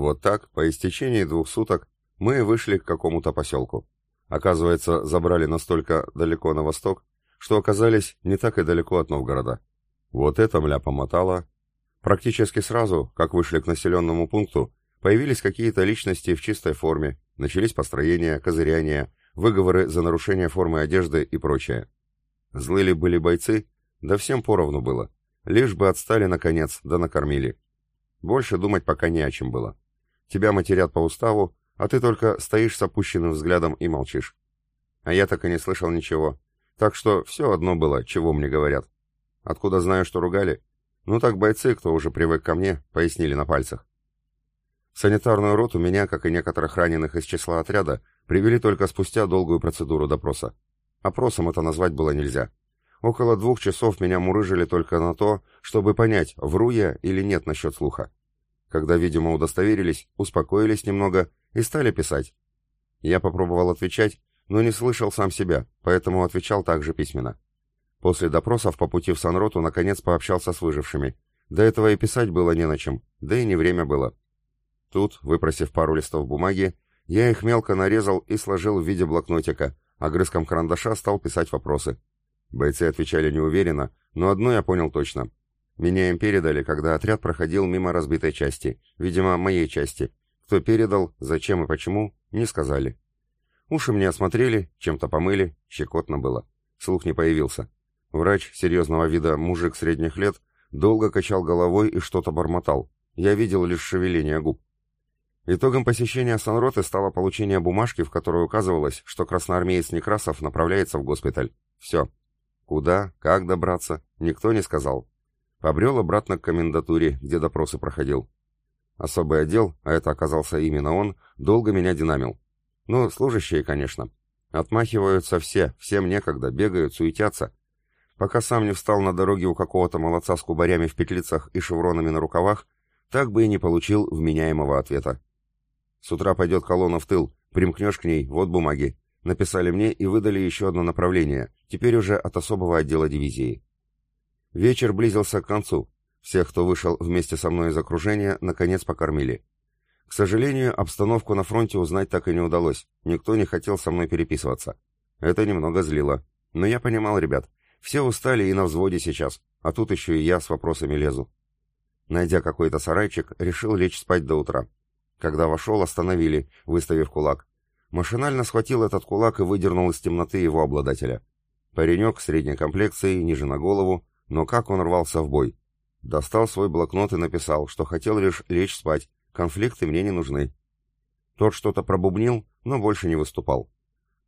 Вот так, по истечении двух суток, мы вышли к какому-то поселку. Оказывается, забрали настолько далеко на восток, что оказались не так и далеко от Новгорода. Вот это мля помотало. Практически сразу, как вышли к населенному пункту, появились какие-то личности в чистой форме, начались построения, козыряния, выговоры за нарушение формы одежды и прочее. Злы ли были бойцы? Да всем поровну было. Лишь бы отстали наконец, да накормили. Больше думать пока не о чем было. Тебя матерят по уставу, а ты только стоишь с опущенным взглядом и молчишь. А я так и не слышал ничего. Так что все одно было, чего мне говорят. Откуда знаю, что ругали? Ну так бойцы, кто уже привык ко мне, пояснили на пальцах. Санитарную роту меня, как и некоторых раненых из числа отряда, привели только спустя долгую процедуру допроса. Опросом это назвать было нельзя. Около двух часов меня мурыжили только на то, чтобы понять, вру я или нет насчет слуха. Когда, видимо, удостоверились, успокоились немного и стали писать. Я попробовал отвечать, но не слышал сам себя, поэтому отвечал также письменно. После допросов по пути в Санроту наконец пообщался с выжившими. До этого и писать было не на чем, да и не время было. Тут, выпросив пару листов бумаги, я их мелко нарезал и сложил в виде блокнотика, огрызком карандаша стал писать вопросы. Бойцы отвечали неуверенно, но одно я понял точно. Меня им передали, когда отряд проходил мимо разбитой части, видимо, моей части. Кто передал, зачем и почему, не сказали. Уши мне осмотрели, чем-то помыли, щекотно было. Слух не появился. Врач, серьезного вида мужик средних лет, долго качал головой и что-то бормотал. Я видел лишь шевеление губ. Итогом посещения Санроты стало получение бумажки, в которой указывалось, что красноармеец Некрасов направляется в госпиталь. Все. Куда, как добраться, никто не сказал. Побрел обратно к комендатуре, где допросы проходил. Особый отдел, а это оказался именно он, долго меня динамил. Ну, служащие, конечно. Отмахиваются все, всем некогда, бегают, суетятся. Пока сам не встал на дороге у какого-то молодца с кубарями в петлицах и шевронами на рукавах, так бы и не получил вменяемого ответа. С утра пойдет колонна в тыл, примкнешь к ней, вот бумаги. Написали мне и выдали еще одно направление, теперь уже от особого отдела дивизии. Вечер близился к концу. Всех, кто вышел вместе со мной из окружения, наконец покормили. К сожалению, обстановку на фронте узнать так и не удалось. Никто не хотел со мной переписываться. Это немного злило. Но я понимал, ребят, все устали и на взводе сейчас, а тут еще и я с вопросами лезу. Найдя какой-то сарайчик, решил лечь спать до утра. Когда вошел, остановили, выставив кулак. Машинально схватил этот кулак и выдернул из темноты его обладателя. Паренек средней комплекции, ниже на голову, но как он рвался в бой. Достал свой блокнот и написал, что хотел лишь лечь спать, конфликты мне не нужны. Тот что-то пробубнил, но больше не выступал.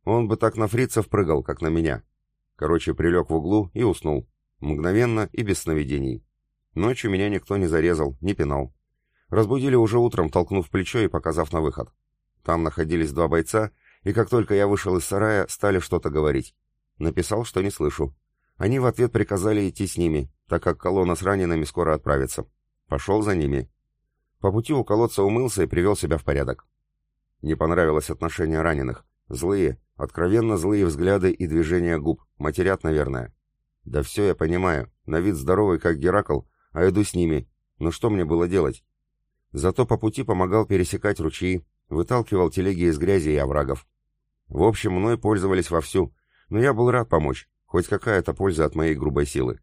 Он бы так на фрицев прыгал, как на меня. Короче, прилег в углу и уснул. Мгновенно и без сновидений. Ночью меня никто не зарезал, не пинал. Разбудили уже утром, толкнув плечо и показав на выход. Там находились два бойца, и как только я вышел из сарая, стали что-то говорить. Написал, что не слышу. Они в ответ приказали идти с ними, так как колонна с ранеными скоро отправится. Пошел за ними. По пути у колодца умылся и привел себя в порядок. Не понравилось отношение раненых. Злые, откровенно злые взгляды и движения губ. Матерят, наверное. Да все я понимаю. На вид здоровый, как Геракл, а иду с ними. Но что мне было делать? Зато по пути помогал пересекать ручьи, выталкивал телеги из грязи и оврагов. В общем, мной пользовались вовсю, но я был рад помочь, хоть какая-то польза от моей грубой силы.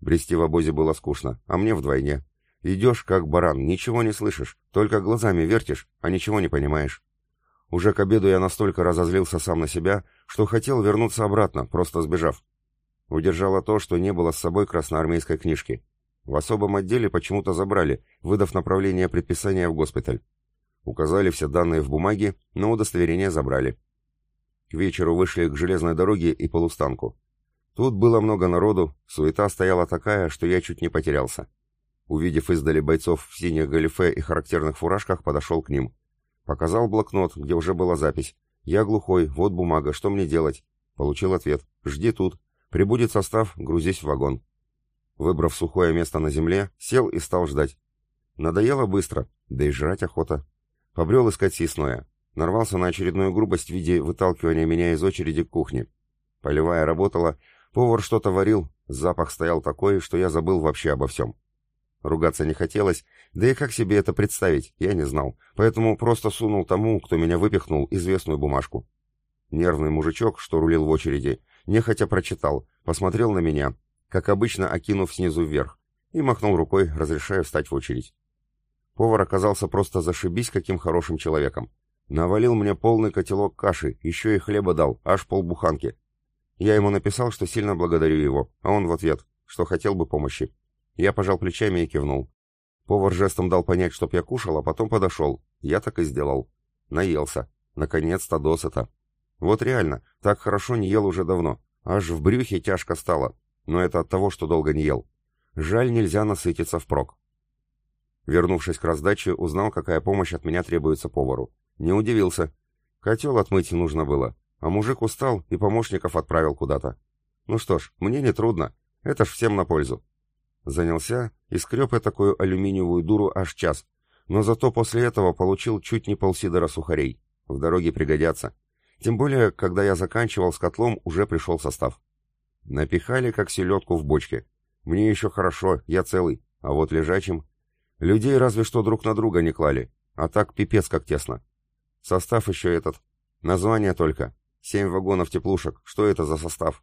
Брести в обозе было скучно, а мне вдвойне. Идешь, как баран, ничего не слышишь, только глазами вертишь, а ничего не понимаешь. Уже к обеду я настолько разозлился сам на себя, что хотел вернуться обратно, просто сбежав. Удержало то, что не было с собой красноармейской книжки. В особом отделе почему-то забрали, выдав направление предписания в госпиталь. Указали все данные в бумаге, но удостоверение забрали. К вечеру вышли к железной дороге и полустанку. Тут было много народу, суета стояла такая, что я чуть не потерялся. Увидев издали бойцов в синих галифе и характерных фуражках, подошел к ним. Показал блокнот, где уже была запись. «Я глухой, вот бумага, что мне делать?» Получил ответ. «Жди тут. Прибудет состав, грузись в вагон». Выбрав сухое место на земле, сел и стал ждать. Надоело быстро, да и жрать охота. Побрел искать съестное. Нарвался на очередную грубость в виде выталкивания меня из очереди к кухне. Полевая работала, повар что-то варил, запах стоял такой, что я забыл вообще обо всем. Ругаться не хотелось, да и как себе это представить, я не знал, поэтому просто сунул тому, кто меня выпихнул, известную бумажку. Нервный мужичок, что рулил в очереди, нехотя прочитал, посмотрел на меня, как обычно окинув снизу вверх, и махнул рукой, разрешая встать в очередь. Повар оказался просто зашибись каким хорошим человеком. Навалил мне полный котелок каши, еще и хлеба дал, аж полбуханки. Я ему написал, что сильно благодарю его, а он в ответ, что хотел бы помощи. Я пожал плечами и кивнул. Повар жестом дал понять, чтоб я кушал, а потом подошел. Я так и сделал. Наелся. Наконец-то досыта. Вот реально, так хорошо не ел уже давно. Аж в брюхе тяжко стало. Но это от того, что долго не ел. Жаль, нельзя насытиться впрок. Вернувшись к раздаче, узнал, какая помощь от меня требуется повару. Не удивился. Котел отмыть нужно было, а мужик устал и помощников отправил куда-то. Ну что ж, мне не трудно, это ж всем на пользу. Занялся и скреб я такую алюминиевую дуру аж час, но зато после этого получил чуть не полсидора сухарей. В дороге пригодятся. Тем более, когда я заканчивал с котлом, уже пришел состав. Напихали, как селедку в бочке. Мне еще хорошо, я целый, а вот лежачим... Людей разве что друг на друга не клали, а так пипец как тесно. Состав еще этот. Название только. Семь вагонов теплушек. Что это за состав?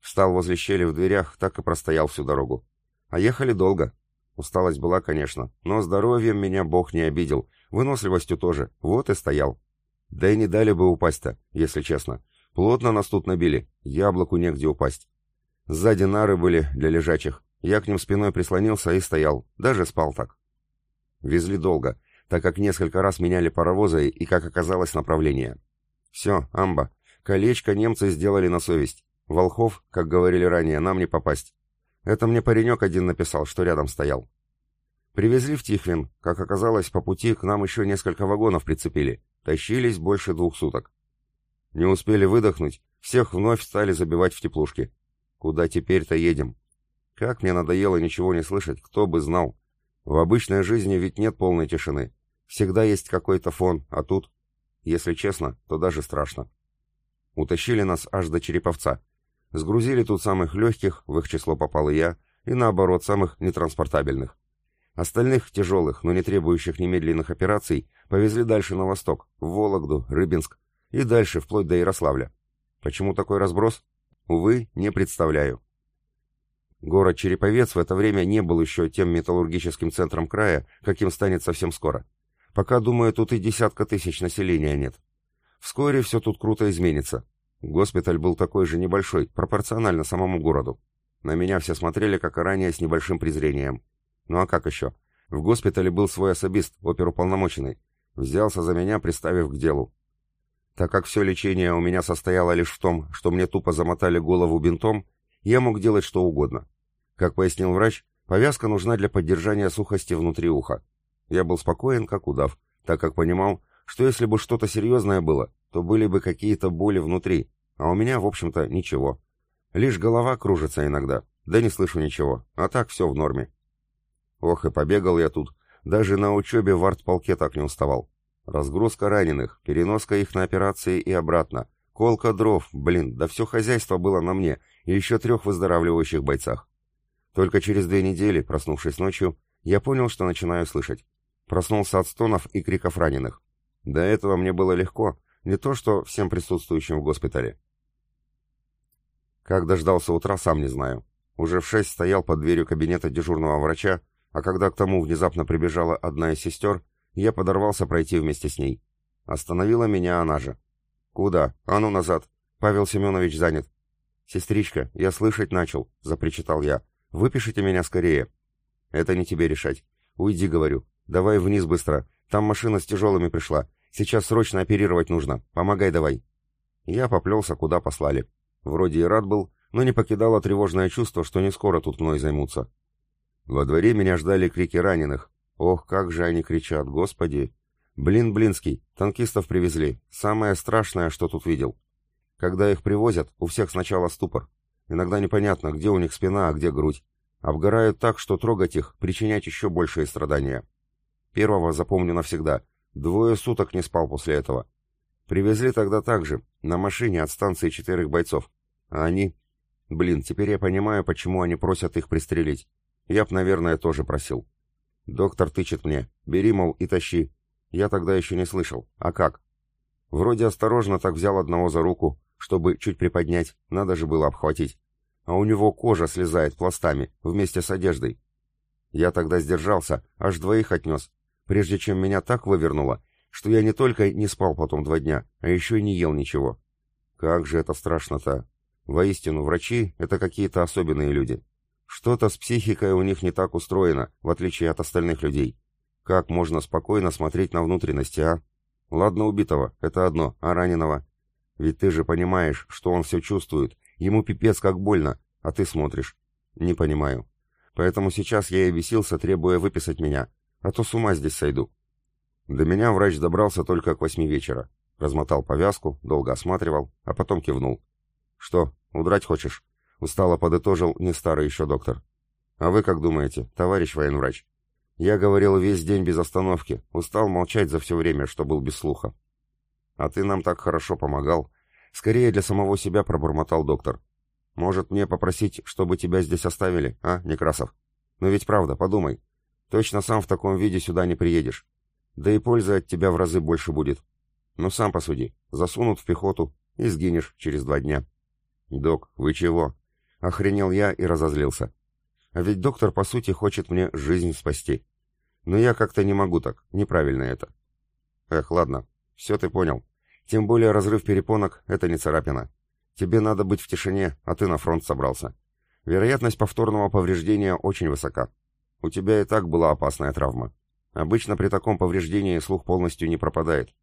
Встал возле щели в дверях, так и простоял всю дорогу. А ехали долго. Усталость была, конечно, но здоровьем меня Бог не обидел, выносливостью тоже, вот и стоял. Да и не дали бы упасть-то, если честно. Плотно нас тут набили, яблоку негде упасть. Сзади нары были для лежачих. Я к ним спиной прислонился и стоял, даже спал так. Везли долго, так как несколько раз меняли паровозы и, как оказалось, направление. Все, амба. Колечко немцы сделали на совесть. Волхов, как говорили ранее, нам не попасть. Это мне паренек один написал, что рядом стоял. Привезли в Тихвин. Как оказалось, по пути к нам еще несколько вагонов прицепили. Тащились больше двух суток. Не успели выдохнуть, всех вновь стали забивать в теплушки. Куда теперь-то едем? Как мне надоело ничего не слышать, кто бы знал. В обычной жизни ведь нет полной тишины. Всегда есть какой-то фон, а тут, если честно, то даже страшно. Утащили нас аж до Череповца. Сгрузили тут самых легких, в их число попал и я, и наоборот, самых нетранспортабельных. Остальных, тяжелых, но не требующих немедленных операций, повезли дальше на восток, в Вологду, Рыбинск и дальше, вплоть до Ярославля. Почему такой разброс? Увы, не представляю. Город Череповец в это время не был еще тем металлургическим центром края, каким станет совсем скоро. Пока, думаю, тут и десятка тысяч населения нет. Вскоре все тут круто изменится. Госпиталь был такой же небольшой, пропорционально самому городу. На меня все смотрели, как и ранее, с небольшим презрением. Ну а как еще? В госпитале был свой особист, оперуполномоченный. Взялся за меня, приставив к делу. Так как все лечение у меня состояло лишь в том, что мне тупо замотали голову бинтом, я мог делать что угодно. Как пояснил врач, повязка нужна для поддержания сухости внутри уха. Я был спокоен, как удав, так как понимал, что если бы что-то серьезное было, то были бы какие-то боли внутри, а у меня, в общем-то, ничего. Лишь голова кружится иногда, да не слышу ничего, а так все в норме. Ох, и побегал я тут, даже на учебе в артполке так не уставал. Разгрузка раненых, переноска их на операции и обратно, колка дров, блин, да все хозяйство было на мне и еще трех выздоравливающих бойцах. Только через две недели, проснувшись ночью, я понял, что начинаю слышать. Проснулся от стонов и криков раненых. До этого мне было легко, не то что всем присутствующим в госпитале. Как дождался утра, сам не знаю. Уже в шесть стоял под дверью кабинета дежурного врача, а когда к тому внезапно прибежала одна из сестер, я подорвался пройти вместе с ней. Остановила меня она же. «Куда? А ну назад! Павел Семенович занят!» «Сестричка, я слышать начал», — запричитал я. «Выпишите меня скорее». «Это не тебе решать. Уйди, говорю. Давай вниз быстро. Там машина с тяжелыми пришла. Сейчас срочно оперировать нужно. Помогай давай». Я поплелся, куда послали. Вроде и рад был, но не покидало тревожное чувство, что не скоро тут мной займутся. Во дворе меня ждали крики раненых. Ох, как же они кричат, господи! Блин, Блинский, танкистов привезли. Самое страшное, что тут видел. Когда их привозят, у всех сначала ступор. Иногда непонятно, где у них спина, а где грудь. Обгорают так, что трогать их, причинять еще большие страдания. Первого запомню навсегда. Двое суток не спал после этого. Привезли тогда также, на машине от станции четырех бойцов. А они... Блин, теперь я понимаю, почему они просят их пристрелить. я б, наверное, тоже просил. Доктор тычет мне. Бери, мол, и тащи. Я тогда еще не слышал. А как? Вроде осторожно так взял одного за руку, чтобы чуть приподнять, надо же было обхватить. А у него кожа слезает пластами, вместе с одеждой. Я тогда сдержался, аж двоих отнес, прежде чем меня так вывернуло, что я не только не спал потом два дня, а еще и не ел ничего. Как же это страшно-то. Воистину, врачи — это какие-то особенные люди. Что-то с психикой у них не так устроено, в отличие от остальных людей. Как можно спокойно смотреть на внутренности, а? Ладно убитого, это одно, а раненого? Ведь ты же понимаешь, что он все чувствует, ему пипец как больно, а ты смотришь. Не понимаю. Поэтому сейчас я и бесился, требуя выписать меня, а то с ума здесь сойду. До меня врач добрался только к восьми вечера. Размотал повязку, долго осматривал, а потом кивнул. «Что, удрать хочешь?» Устало подытожил не старый еще доктор. «А вы как думаете, товарищ военврач?» Я говорил весь день без остановки, устал молчать за все время, что был без слуха. А ты нам так хорошо помогал. Скорее для самого себя пробормотал доктор. Может, мне попросить, чтобы тебя здесь оставили, а, Некрасов? Но ведь правда, подумай. Точно сам в таком виде сюда не приедешь. Да и пользы от тебя в разы больше будет. Ну сам посуди. Засунут в пехоту и сгинешь через два дня. Док, вы чего? Охренел я и разозлился. А ведь доктор, по сути, хочет мне жизнь спасти. Но я как-то не могу так, неправильно это. Эх, ладно, все ты понял. Тем более разрыв перепонок — это не царапина. Тебе надо быть в тишине, а ты на фронт собрался. Вероятность повторного повреждения очень высока. У тебя и так была опасная травма. Обычно при таком повреждении слух полностью не пропадает.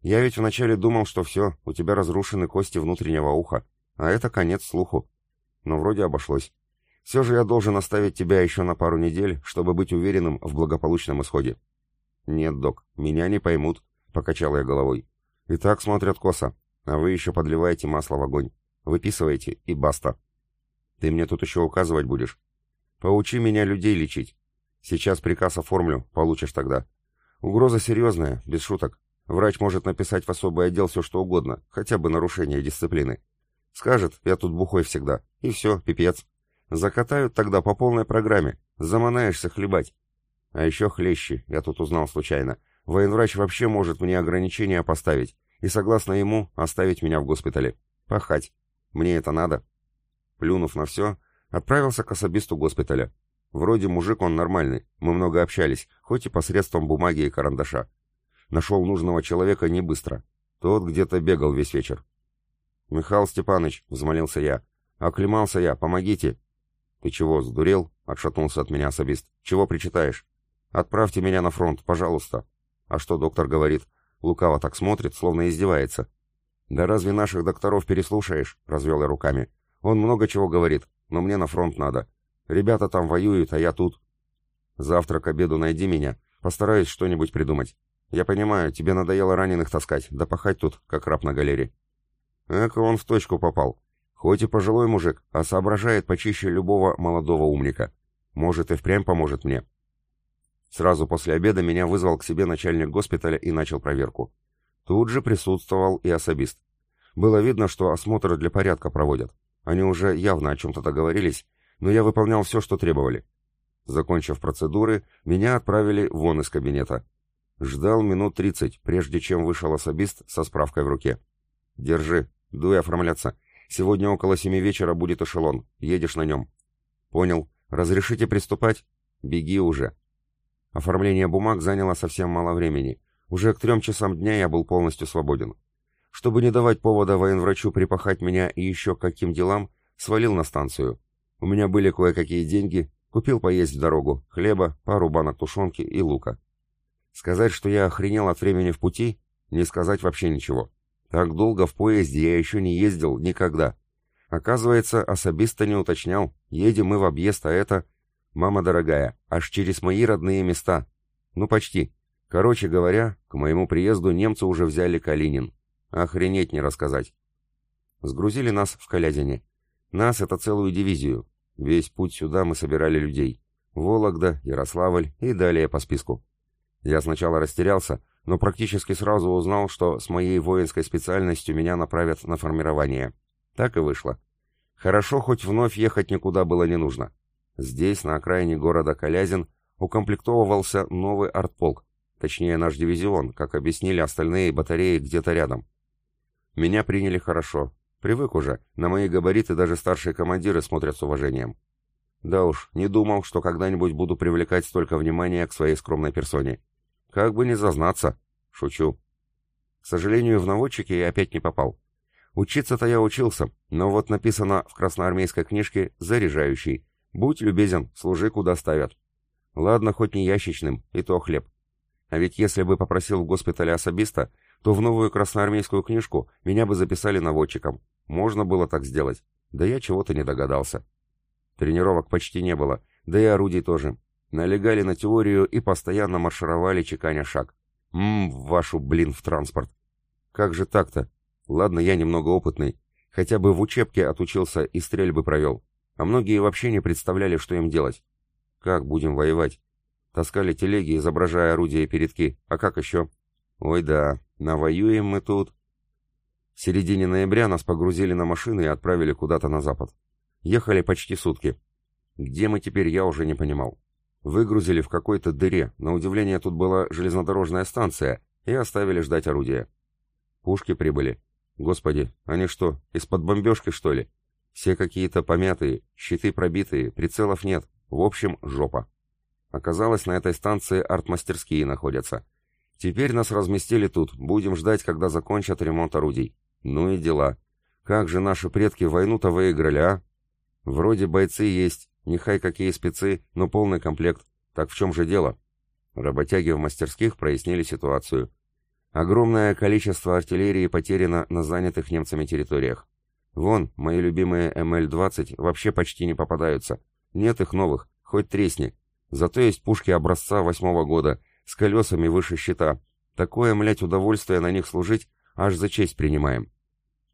Я ведь вначале думал, что все, у тебя разрушены кости внутреннего уха, а это конец слуху. Но вроде обошлось. Все же я должен оставить тебя еще на пару недель, чтобы быть уверенным в благополучном исходе. Нет, док, меня не поймут, покачал я головой. И так смотрят косо, а вы еще подливаете масло в огонь. Выписывайте и баста. Ты мне тут еще указывать будешь? Поучи меня людей лечить. Сейчас приказ оформлю, получишь тогда. Угроза серьезная, без шуток. Врач может написать в особый отдел все что угодно, хотя бы нарушение дисциплины. Скажет, я тут бухой всегда. И все, пипец. Закатают тогда по полной программе. Заманаешься хлебать. А еще хлещи, я тут узнал случайно. Военврач вообще может мне ограничения поставить и, согласно ему, оставить меня в госпитале. Пахать. Мне это надо. Плюнув на все, отправился к особисту госпиталя. Вроде мужик он нормальный, мы много общались, хоть и посредством бумаги и карандаша. Нашел нужного человека не быстро. Тот где-то бегал весь вечер. «Михаил Степанович», — взмолился я, — «оклемался я, помогите». «Ты чего, сдурел?» — отшатнулся от меня особист. «Чего причитаешь? Отправьте меня на фронт, пожалуйста». «А что доктор говорит?» Лукаво так смотрит, словно издевается. «Да разве наших докторов переслушаешь?» — развел я руками. «Он много чего говорит, но мне на фронт надо. Ребята там воюют, а я тут. Завтра к обеду найди меня, постараюсь что-нибудь придумать. Я понимаю, тебе надоело раненых таскать, да пахать тут, как раб на галере». Эко он в точку попал. Хоть и пожилой мужик, а соображает почище любого молодого умника. Может и впрямь поможет мне. Сразу после обеда меня вызвал к себе начальник госпиталя и начал проверку. Тут же присутствовал и особист. Было видно, что осмотр для порядка проводят. Они уже явно о чем-то договорились, но я выполнял все, что требовали. Закончив процедуры, меня отправили вон из кабинета. Ждал минут тридцать, прежде чем вышел особист со справкой в руке. «Держи, дуй оформляться. Сегодня около семи вечера будет эшелон. Едешь на нем». «Понял. Разрешите приступать?» «Беги уже». Оформление бумаг заняло совсем мало времени. Уже к трем часам дня я был полностью свободен. Чтобы не давать повода военврачу припахать меня и еще каким делам, свалил на станцию. У меня были кое-какие деньги, купил поесть в дорогу, хлеба, пару банок тушенки и лука. Сказать, что я охренел от времени в пути, не сказать вообще ничего. Так долго в поезде я еще не ездил никогда. Оказывается, особисто не уточнял, едем мы в объезд, а это... Мама дорогая, аж через мои родные места. Ну, почти. Короче говоря, к моему приезду немцы уже взяли Калинин. Охренеть не рассказать. Сгрузили нас в Калязине. Нас — это целую дивизию. Весь путь сюда мы собирали людей. Вологда, Ярославль и далее по списку. Я сначала растерялся, но практически сразу узнал, что с моей воинской специальностью меня направят на формирование. Так и вышло. Хорошо, хоть вновь ехать никуда было не нужно. Здесь, на окраине города Калязин, укомплектовывался новый артполк, точнее наш дивизион, как объяснили остальные батареи где-то рядом. Меня приняли хорошо. Привык уже, на мои габариты даже старшие командиры смотрят с уважением. Да уж, не думал, что когда-нибудь буду привлекать столько внимания к своей скромной персоне. Как бы не зазнаться. Шучу. К сожалению, в наводчике я опять не попал. Учиться-то я учился, но вот написано в красноармейской книжке «Заряжающий». Будь любезен, служи куда ставят. Ладно, хоть не ящичным, и то хлеб. А ведь если бы попросил в госпитале особиста, то в новую красноармейскую книжку меня бы записали наводчиком. Можно было так сделать. Да я чего-то не догадался. Тренировок почти не было, да и орудий тоже. Налегали на теорию и постоянно маршировали, чеканя шаг. Ммм, вашу, блин, в транспорт. Как же так-то? Ладно, я немного опытный. Хотя бы в учебке отучился и стрельбы провел. А многие вообще не представляли, что им делать. Как будем воевать? Таскали телеги, изображая орудия и передки. А как еще? Ой да, навоюем мы тут. В середине ноября нас погрузили на машины и отправили куда-то на запад. Ехали почти сутки. Где мы теперь, я уже не понимал. Выгрузили в какой-то дыре, на удивление тут была железнодорожная станция, и оставили ждать орудия. Пушки прибыли. Господи, они что, из-под бомбежки, что ли? Все какие-то помятые, щиты пробитые, прицелов нет. В общем, жопа. Оказалось, на этой станции артмастерские находятся. Теперь нас разместили тут, будем ждать, когда закончат ремонт орудий. Ну и дела. Как же наши предки войну-то выиграли, а? Вроде бойцы есть, нехай какие спецы, но полный комплект. Так в чем же дело? Работяги в мастерских прояснили ситуацию. Огромное количество артиллерии потеряно на занятых немцами территориях. Вон, мои любимые МЛ-20 вообще почти не попадаются. Нет их новых, хоть тресни. Зато есть пушки образца восьмого года, с колесами выше щита. Такое, млять, удовольствие на них служить, аж за честь принимаем.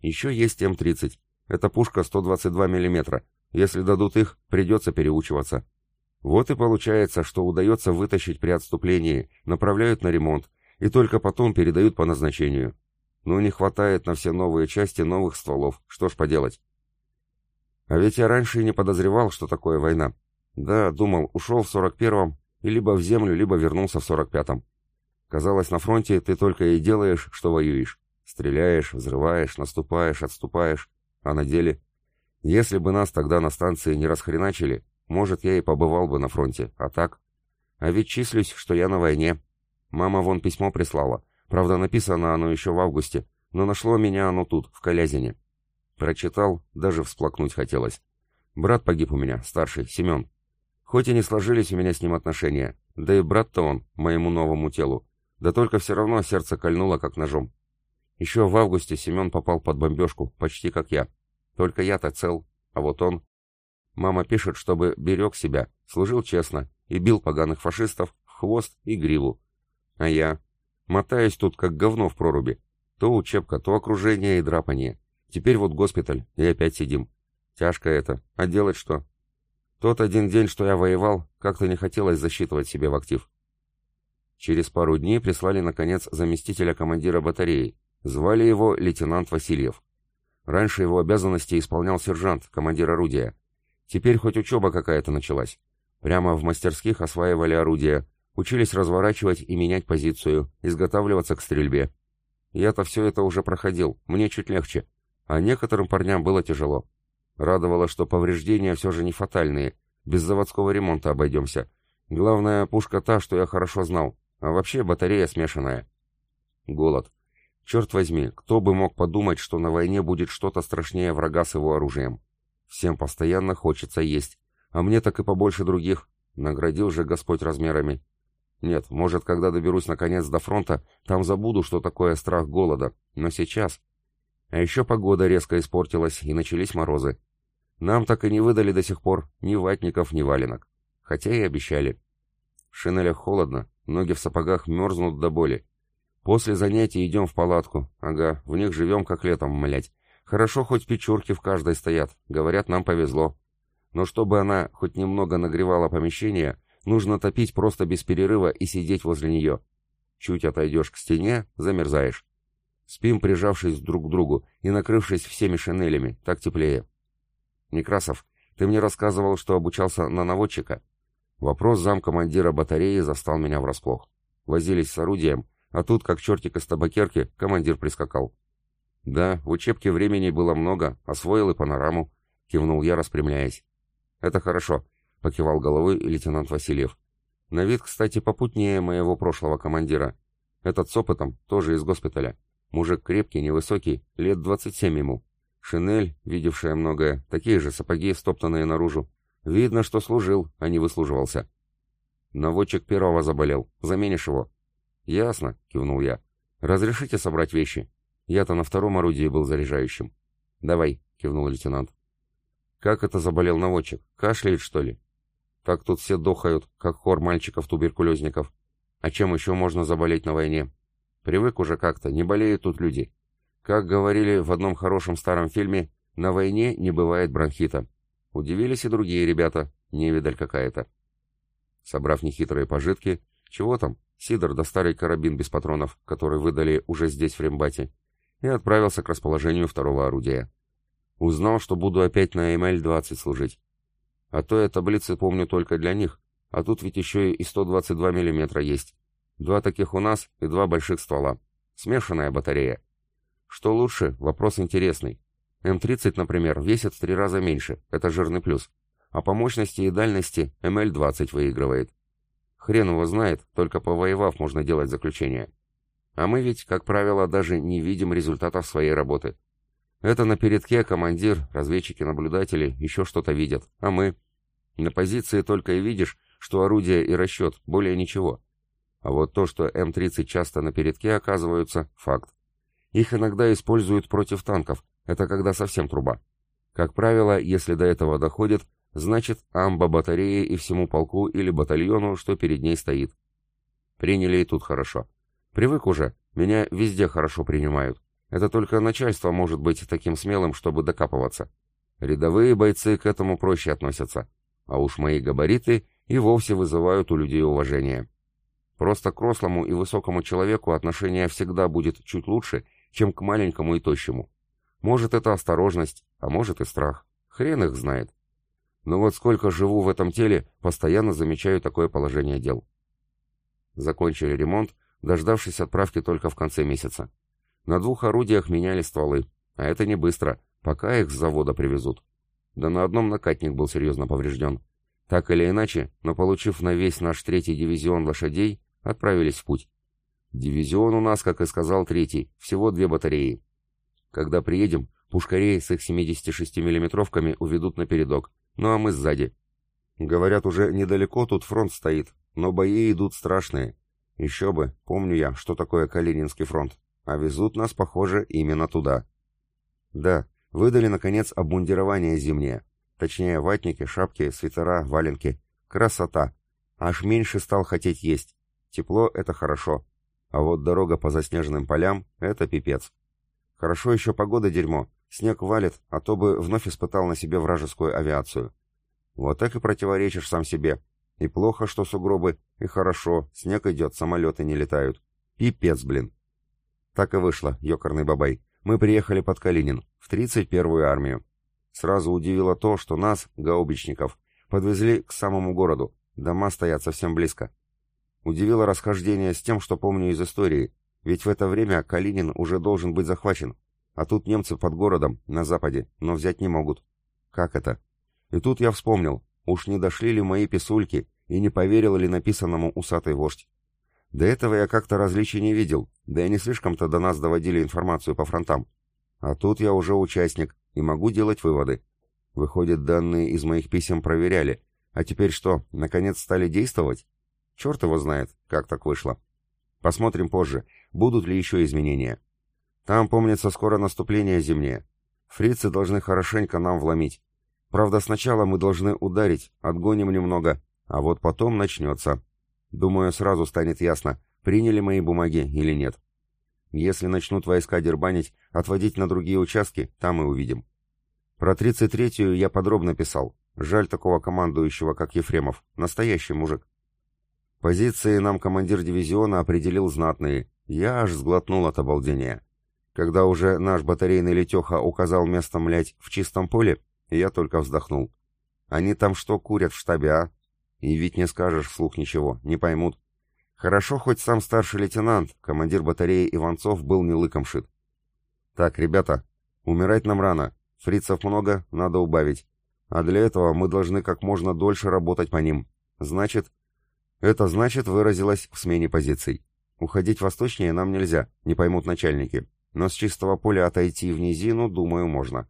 Еще есть М-30. Это пушка 122 мм. Если дадут их, придется переучиваться. Вот и получается, что удается вытащить при отступлении, направляют на ремонт, и только потом передают по назначению. Но не хватает на все новые части новых стволов, что ж поделать. А ведь я раньше и не подозревал, что такое война. Да, думал, ушел в 41-м, и либо в землю, либо вернулся в 45-м. Казалось, на фронте ты только и делаешь, что воюешь. Стреляешь, взрываешь, наступаешь, отступаешь. А на деле если бы нас тогда на станции не расхреначили, может, я и побывал бы на фронте, а так? А ведь числюсь, что я на войне. Мама вон письмо прислала. Правда, написано оно еще в августе, но нашло меня оно тут, в Колязине. Прочитал, даже всплакнуть хотелось. Брат погиб у меня, старший, Семен. Хоть и не сложились у меня с ним отношения, да и брат-то он, моему новому телу. Да только все равно сердце кольнуло, как ножом. Еще в августе Семен попал под бомбежку, почти как я. Только я-то цел, а вот он... Мама пишет, чтобы берег себя, служил честно и бил поганых фашистов в хвост и гриву. А я... Мотаюсь тут, как говно в проруби. То учебка, то окружение и драпание. Теперь вот госпиталь, и опять сидим. Тяжко это. А делать что? Тот один день, что я воевал, как-то не хотелось засчитывать себе в актив. Через пару дней прислали, наконец, заместителя командира батареи. Звали его лейтенант Васильев. Раньше его обязанности исполнял сержант, командир орудия. Теперь хоть учеба какая-то началась. Прямо в мастерских осваивали орудия, учились разворачивать и менять позицию, изготавливаться к стрельбе. Я-то все это уже проходил, мне чуть легче, а некоторым парням было тяжело. Радовало, что повреждения все же не фатальные, без заводского ремонта обойдемся. Главное, пушка та, что я хорошо знал, а вообще батарея смешанная. Голод. Черт возьми, кто бы мог подумать, что на войне будет что-то страшнее врага с его оружием. Всем постоянно хочется есть, а мне так и побольше других. Наградил же Господь размерами. Нет, может, когда доберусь наконец до фронта, там забуду, что такое страх голода, но сейчас... А еще погода резко испортилась, и начались морозы. Нам так и не выдали до сих пор ни ватников, ни валенок. Хотя и обещали. В шинелях холодно, ноги в сапогах мерзнут до боли. После занятий идем в палатку. Ага, в них живем как летом, млять. Хорошо, хоть печурки в каждой стоят. Говорят, нам повезло. Но чтобы она хоть немного нагревала помещение, нужно топить просто без перерыва и сидеть возле нее. Чуть отойдешь к стене, замерзаешь. Спим, прижавшись друг к другу и накрывшись всеми шинелями, так теплее. Некрасов, Ты мне рассказывал, что обучался на наводчика?» Вопрос замкомандира батареи застал меня врасплох. Возились с орудием, а тут, как чертик из табакерки, командир прискакал. «Да, в учебке времени было много, освоил и панораму», — кивнул я, распрямляясь. «Это хорошо», — покивал головой лейтенант Васильев. «На вид, кстати, попутнее моего прошлого командира. Этот с опытом, тоже из госпиталя. Мужик крепкий, невысокий, лет двадцать семь ему. Шинель, видевшая многое, такие же сапоги, стоптанные наружу. Видно, что служил, а не выслуживался. Наводчик первого заболел. Заменишь его?» «Ясно», — кивнул я. «Разрешите собрать вещи? Я-то на втором орудии был заряжающим». «Давай», — кивнул лейтенант. «Как это заболел наводчик? Кашляет, что ли?» «Так тут все дохают, как хор мальчиков-туберкулезников. А чем еще можно заболеть на войне? Привык уже как-то, не болеют тут люди. Как говорили в одном хорошем старом фильме, на войне не бывает бронхита. Удивились и другие ребята, невидаль какая-то. Собрав нехитрые пожитки, чего там, Сидор да старый карабин без патронов, который выдали уже здесь в Рембате, и отправился к расположению второго орудия. Узнал, что буду опять на МЛ-20 служить. А то я таблицы помню только для них, а тут ведь еще и 122 мм есть. Два таких у нас и два больших ствола. Смешанная батарея. Что лучше, вопрос интересный. М-30, например, весит в три раза меньше, это жирный плюс. А по мощности и дальности МЛ-20 выигрывает. Хрен его знает, только повоевав можно делать заключение. А мы ведь, как правило, даже не видим результатов своей работы. Это на передке командир, разведчики-наблюдатели еще что-то видят, а мы... На позиции только и видишь, что орудие и расчет, более ничего. А вот то, что М-30 часто на передке оказываются, факт. Их иногда используют против танков, это когда совсем труба. Как правило, если до этого доходит, Значит, амба батареи и всему полку или батальону, что перед ней стоит. Приняли и тут хорошо. Привык уже, меня везде хорошо принимают. Это только начальство может быть таким смелым, чтобы докапываться. Рядовые бойцы к этому проще относятся. А уж мои габариты и вовсе вызывают у людей уважение. Просто к рослому и высокому человеку отношение всегда будет чуть лучше, чем к маленькому и тощему. Может, это осторожность, а может и страх. Хрен их знает. Но вот сколько живу в этом теле, постоянно замечаю такое положение дел. Закончили ремонт, дождавшись отправки только в конце месяца. На двух орудиях меняли стволы, а это не быстро, пока их с завода привезут. Да на одном накатник был серьезно поврежден. Так или иначе, но получив на весь наш третий дивизион лошадей, отправились в путь. Дивизион у нас, как и сказал третий, всего две батареи. Когда приедем, пушкарей с их 76 миллиметровками уведут на передок, ну а мы сзади. Говорят, уже недалеко тут фронт стоит, но бои идут страшные. Еще бы, помню я, что такое Калининский фронт. А везут нас, похоже, именно туда. Да, выдали, наконец, обмундирование зимнее. Точнее, ватники, шапки, свитера, валенки. Красота. Аж меньше стал хотеть есть. Тепло — это хорошо. А вот дорога по заснеженным полям — это пипец. Хорошо еще погода дерьмо. Снег валит, а то бы вновь испытал на себе вражескую авиацию. Вот так и противоречишь сам себе. И плохо, что сугробы, и хорошо, снег идет, самолеты не летают. Пипец, блин. Так и вышло, ёкарный бабай. Мы приехали под Калинин, в 31-ю армию. Сразу удивило то, что нас, гаубичников, подвезли к самому городу. Дома стоят совсем близко. Удивило расхождение с тем, что помню из истории, ведь в это время Калинин уже должен быть захвачен. А тут немцы под городом, на западе, но взять не могут. Как это? И тут я вспомнил, уж не дошли ли мои писульки, и не поверил ли написанному усатый вождь. До этого я как-то различий не видел, да и не слишком-то до нас доводили информацию по фронтам. А тут я уже участник и могу делать выводы. Выходит, данные из моих писем проверяли. А теперь что, наконец стали действовать? Черт его знает, как так вышло. Посмотрим позже, будут ли еще изменения. Там, помнится, скоро наступление зимнее. Фрицы должны хорошенько нам вломить. Правда, сначала мы должны ударить, отгоним немного, а вот потом начнется. Думаю, сразу станет ясно, приняли мои бумаги или нет. Если начнут войска дербанить, отводить на другие участки, там и увидим. Про 33-ю я подробно писал. Жаль такого командующего, как Ефремов. Настоящий мужик. Позиции нам командир дивизиона определил знатные. Я аж сглотнул от обалдения. Когда уже наш батарейный летеха указал место, млять, в чистом поле, я только вздохнул. Они там что курят в штабе, а? И ведь не скажешь вслух ничего, не поймут. Хорошо, хоть сам старший лейтенант, командир батареи Иванцов, был не лыком шит. Так, ребята, умирать нам рано. Фрицев много, надо убавить. А для этого мы должны как можно дольше работать по ним. Значит, это значит выразилось в смене позиций. Уходить восточнее нам нельзя, не поймут начальники. Но с чистого поля отойти в низину, думаю, можно.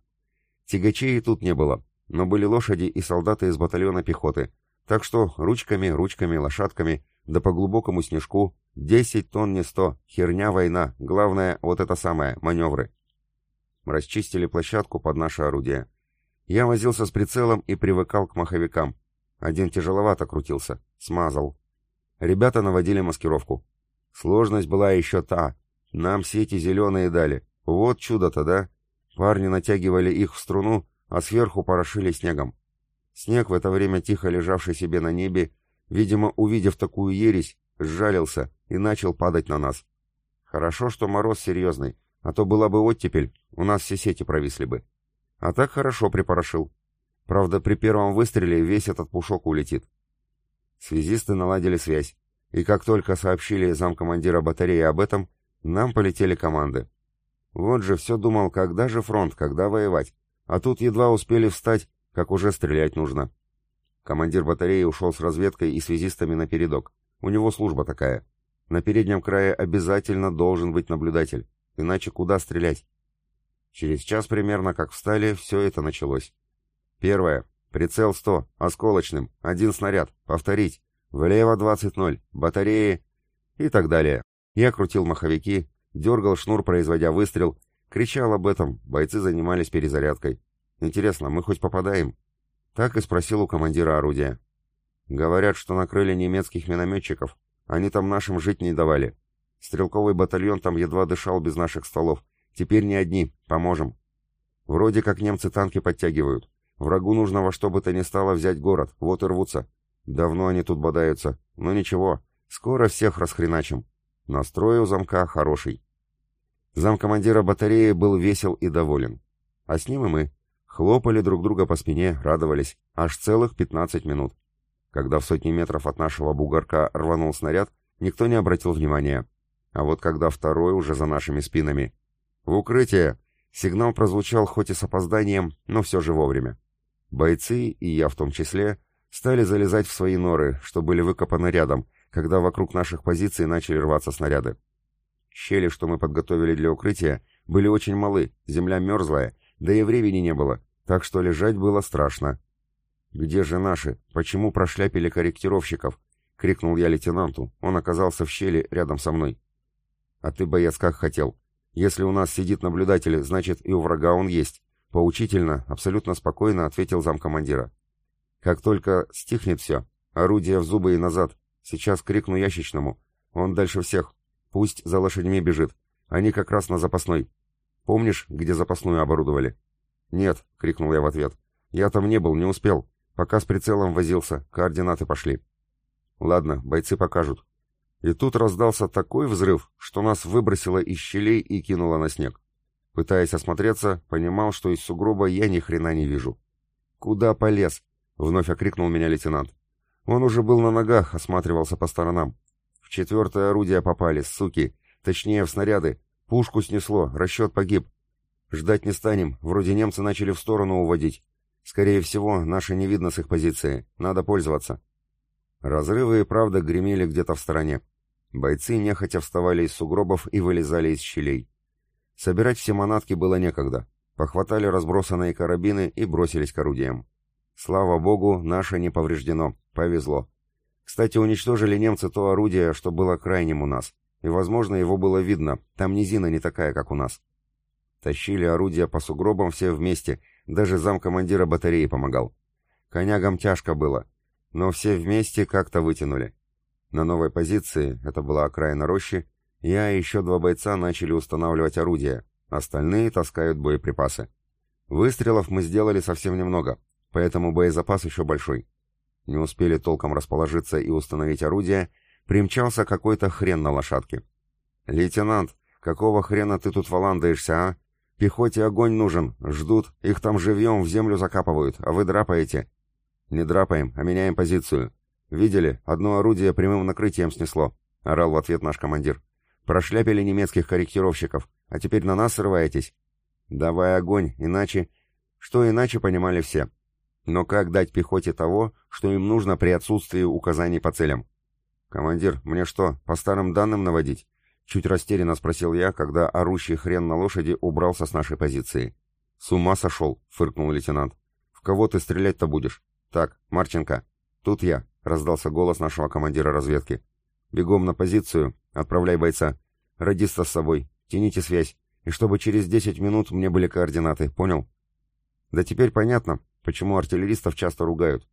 Тягачей тут не было, но были лошади и солдаты из батальона пехоты. Так что ручками, ручками, лошадками да по глубокому снежку, 10 тонн не 100, херня война, главное вот это самое, маневры. Расчистили площадку под наше орудие. Я возился с прицелом и привыкал к маховикам. Один тяжеловато крутился, смазал. Ребята наводили маскировку. Сложность была еще та. Нам сети зеленые дали. Вот чудо-то, да? Парни натягивали их в струну, а сверху порошили снегом. Снег, в это время тихо лежавший себе на небе, Видимо, увидев такую ересь, сжалился и начал падать на нас. Хорошо, что мороз серьезный, а то была бы оттепель, у нас все сети провисли бы. А так хорошо припорошил. Правда, при первом выстреле весь этот пушок улетит. Связисты наладили связь, и как только сообщили замкомандира батареи об этом, нам полетели команды. Вот же все думал, когда же фронт, когда воевать. А тут едва успели встать, как уже стрелять нужно. Командир батареи ушел с разведкой и связистами на передок. У него служба такая. На переднем крае обязательно должен быть наблюдатель, иначе куда стрелять? Через час примерно, как встали, все это началось. Первое. Прицел 100, осколочным, один снаряд, повторить. Влево 20-0, батареи и так далее. Я крутил маховики, дергал шнур, производя выстрел, кричал об этом, бойцы занимались перезарядкой. Интересно, мы хоть попадаем? Так и спросил у командира орудия. Говорят, что накрыли немецких минометчиков. Они там нашим жить не давали. Стрелковый батальон там едва дышал без наших стволов. Теперь не одни, поможем. Вроде как немцы танки подтягивают. Врагу нужно во что бы то ни стало взять город, вот и рвутся. Давно они тут бодаются. Но ничего, скоро всех расхреначим. Настрой у замка хороший. Замкомандира батареи был весел и доволен. А с ним и мы. Хлопали друг друга по спине, радовались. Аж целых 15 минут. Когда в сотни метров от нашего бугорка рванул снаряд, никто не обратил внимания. А вот когда второй уже за нашими спинами. В укрытие! Сигнал прозвучал хоть и с опозданием, но все же вовремя. Бойцы, и я в том числе, стали залезать в свои норы, что были выкопаны рядом, когда вокруг наших позиций начали рваться снаряды. Щели, что мы подготовили для укрытия, были очень малы, земля мерзлая, да и времени не было, так что лежать было страшно. «Где же наши? Почему прошляпили корректировщиков?» — крикнул я лейтенанту. Он оказался в щели рядом со мной. «А ты, боец, как хотел. Если у нас сидит наблюдатель, значит и у врага он есть». Поучительно, абсолютно спокойно ответил замкомандира. «Как только стихнет все, орудие в зубы и назад. Сейчас крикну ящичному. Он дальше всех. Пусть за лошадьми бежит. Они как раз на запасной. Помнишь, где запасную оборудовали?» «Нет», — крикнул я в ответ. «Я там не был, не успел. Пока с прицелом возился, координаты пошли». «Ладно, бойцы покажут». И тут раздался такой взрыв, что нас выбросило из щелей и кинуло на снег. Пытаясь осмотреться, понимал, что из сугроба я ни хрена не вижу. «Куда полез?» — вновь окрикнул меня лейтенант. Он уже был на ногах, осматривался по сторонам. В четвертое орудие попали, суки, точнее в снаряды, Пушку снесло, расчет погиб. Ждать не станем, вроде немцы начали в сторону уводить. Скорее всего, наши не видно с их позиции, надо пользоваться. Разрывы и правда гремели где-то в стороне. Бойцы нехотя вставали из сугробов и вылезали из щелей. Собирать все манатки было некогда. Похватали разбросанные карабины и бросились к орудиям. Слава богу, наше не повреждено, повезло. Кстати, уничтожили немцы то орудие, что было крайним у нас и, возможно, его было видно, там низина не такая, как у нас. Тащили орудия по сугробам все вместе, даже замкомандира батареи помогал. Конягам тяжко было, но все вместе как-то вытянули. На новой позиции, это была окраина рощи, я и еще два бойца начали устанавливать орудия, остальные таскают боеприпасы. Выстрелов мы сделали совсем немного, поэтому боезапас еще большой. Не успели толком расположиться и установить орудия, примчался какой-то хрен на лошадке. «Лейтенант, какого хрена ты тут валандаешься, а? Пехоте огонь нужен, ждут, их там живьем в землю закапывают, а вы драпаете». «Не драпаем, а меняем позицию. Видели, одно орудие прямым накрытием снесло», — орал в ответ наш командир. «Прошляпили немецких корректировщиков, а теперь на нас срываетесь?» «Давай огонь, иначе...» Что иначе понимали все. Но как дать пехоте того, что им нужно при отсутствии указаний по целям? «Командир, мне что, по старым данным наводить?» Чуть растерянно спросил я, когда орущий хрен на лошади убрался с нашей позиции. «С ума сошел!» — фыркнул лейтенант. «В кого ты стрелять-то будешь?» «Так, Марченко, тут я», — раздался голос нашего командира разведки. «Бегом на позицию, отправляй бойца. Радиста с собой, тяните связь, и чтобы через десять минут мне были координаты, понял?» «Да теперь понятно, почему артиллеристов часто ругают.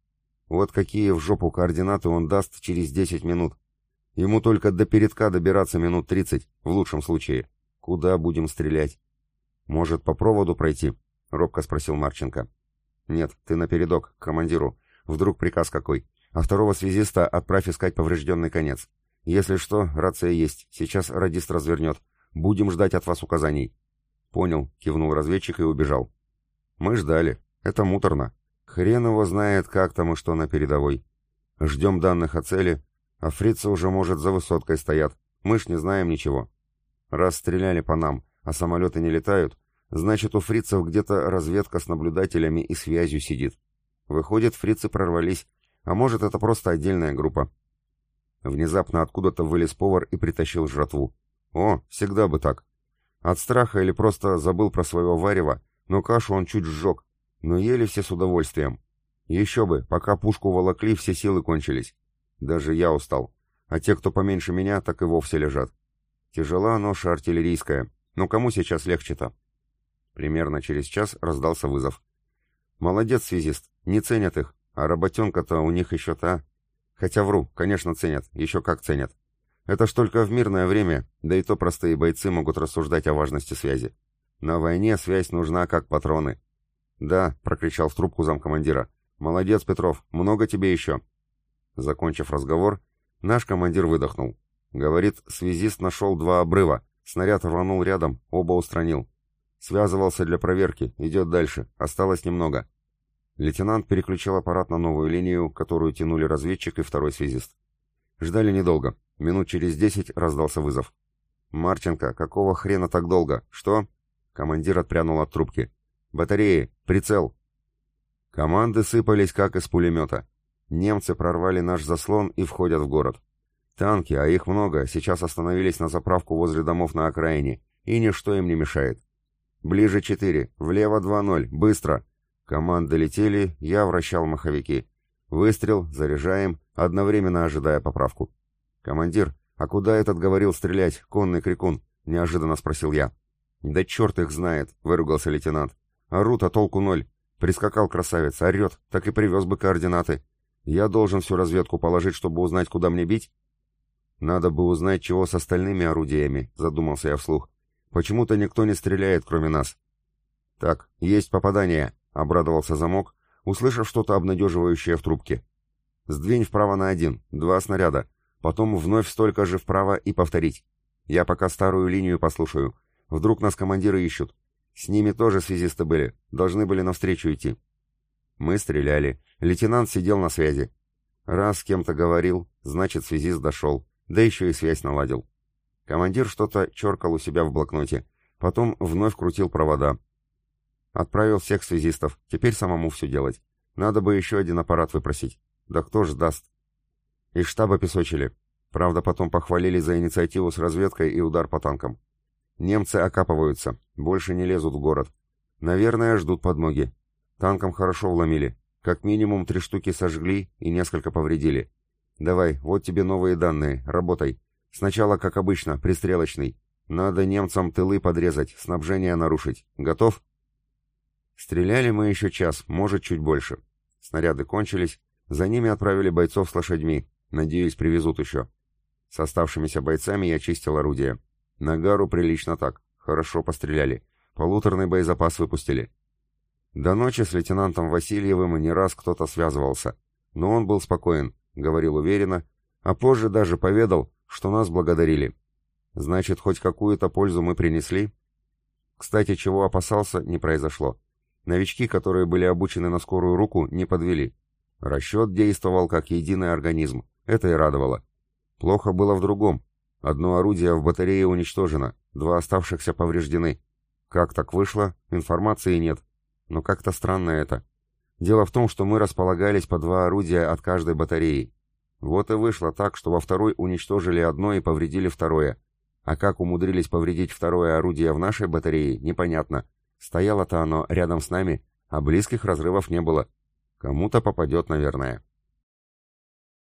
Вот какие в жопу координаты он даст через десять минут. Ему только до передка добираться минут тридцать, в лучшем случае. Куда будем стрелять?» «Может, по проводу пройти?» — робко спросил Марченко. «Нет, ты напередок, к командиру. Вдруг приказ какой. А второго связиста отправь искать поврежденный конец. Если что, рация есть. Сейчас радист развернет. Будем ждать от вас указаний». «Понял», — кивнул разведчик и убежал. «Мы ждали. Это муторно. Хрен его знает, как там и что на передовой. Ждем данных о цели, а фрицы уже, может, за высоткой стоят. Мы ж не знаем ничего. Раз стреляли по нам, а самолеты не летают, Значит, у фрицев где-то разведка с наблюдателями и связью сидит. Выходит, фрицы прорвались, а может, это просто отдельная группа. Внезапно откуда-то вылез повар и притащил жратву. О, всегда бы так. От страха или просто забыл про своего варева, но кашу он чуть сжег, но ели все с удовольствием. Еще бы, пока пушку волокли, все силы кончились. Даже я устал. А те, кто поменьше меня, так и вовсе лежат. Тяжела ноша артиллерийская. Но кому сейчас легче-то? Примерно через час раздался вызов. «Молодец, связист, не ценят их, а работенка-то у них еще та...» «Хотя вру, конечно, ценят, еще как ценят. Это ж только в мирное время, да и то простые бойцы могут рассуждать о важности связи. На войне связь нужна как патроны». «Да», — прокричал в трубку замкомандира. «Молодец, Петров, много тебе еще». Закончив разговор, наш командир выдохнул. Говорит, связист нашел два обрыва, снаряд рванул рядом, оба устранил. Связывался для проверки, идет дальше, осталось немного. Лейтенант переключил аппарат на новую линию, которую тянули разведчик и второй связист. Ждали недолго. Минут через десять раздался вызов. «Марченко, какого хрена так долго? Что?» Командир отпрянул от трубки. «Батареи! Прицел!» Команды сыпались, как из пулемета. Немцы прорвали наш заслон и входят в город. Танки, а их много, сейчас остановились на заправку возле домов на окраине, и ничто им не мешает. «Ближе четыре, влево два ноль, быстро!» Команды летели, я вращал маховики. Выстрел, заряжаем, одновременно ожидая поправку. «Командир, а куда этот говорил стрелять, конный крикун?» — неожиданно спросил я. «Да черт их знает!» — выругался лейтенант. «Орут, а толку ноль. Прискакал красавец, орет, так и привез бы координаты. Я должен всю разведку положить, чтобы узнать, куда мне бить?» «Надо бы узнать, чего с остальными орудиями», — задумался я вслух. Почему-то никто не стреляет, кроме нас. Так, есть попадание, обрадовался замок, услышав что-то обнадеживающее в трубке. Сдвинь вправо на один, два снаряда, потом вновь столько же вправо и повторить. Я пока старую линию послушаю. Вдруг нас командиры ищут. С ними тоже связисты были, должны были навстречу идти. Мы стреляли. Лейтенант сидел на связи. Раз с кем-то говорил, значит, связист дошел. Да еще и связь наладил. Командир что-то черкал у себя в блокноте, потом вновь крутил провода. Отправил всех связистов, теперь самому все делать. Надо бы еще один аппарат выпросить. Да кто ж даст? Из штаба песочили. Правда, потом похвалили за инициативу с разведкой и удар по танкам. Немцы окапываются, больше не лезут в город. Наверное, ждут подмоги. Танкам хорошо вломили. Как минимум три штуки сожгли и несколько повредили. Давай, вот тебе новые данные, работай. Сначала, как обычно, пристрелочный. Надо немцам тылы подрезать, снабжение нарушить. Готов? Стреляли мы еще час, может, чуть больше. Снаряды кончились. За ними отправили бойцов с лошадьми. Надеюсь, привезут еще. С оставшимися бойцами я чистил орудие. Нагару прилично так. Хорошо постреляли. Полуторный боезапас выпустили. До ночи с лейтенантом Васильевым не раз кто-то связывался. Но он был спокоен, говорил уверенно, а позже даже поведал, что нас благодарили. Значит, хоть какую-то пользу мы принесли? Кстати, чего опасался, не произошло. Новички, которые были обучены на скорую руку, не подвели. Расчет действовал как единый организм, это и радовало. Плохо было в другом. Одно орудие в батарее уничтожено, два оставшихся повреждены. Как так вышло, информации нет. Но как-то странно это. Дело в том, что мы располагались по два орудия от каждой батареи. Вот и вышло так, что во второй уничтожили одно и повредили второе. А как умудрились повредить второе орудие в нашей батарее, непонятно. Стояло-то оно рядом с нами, а близких разрывов не было. Кому-то попадет, наверное.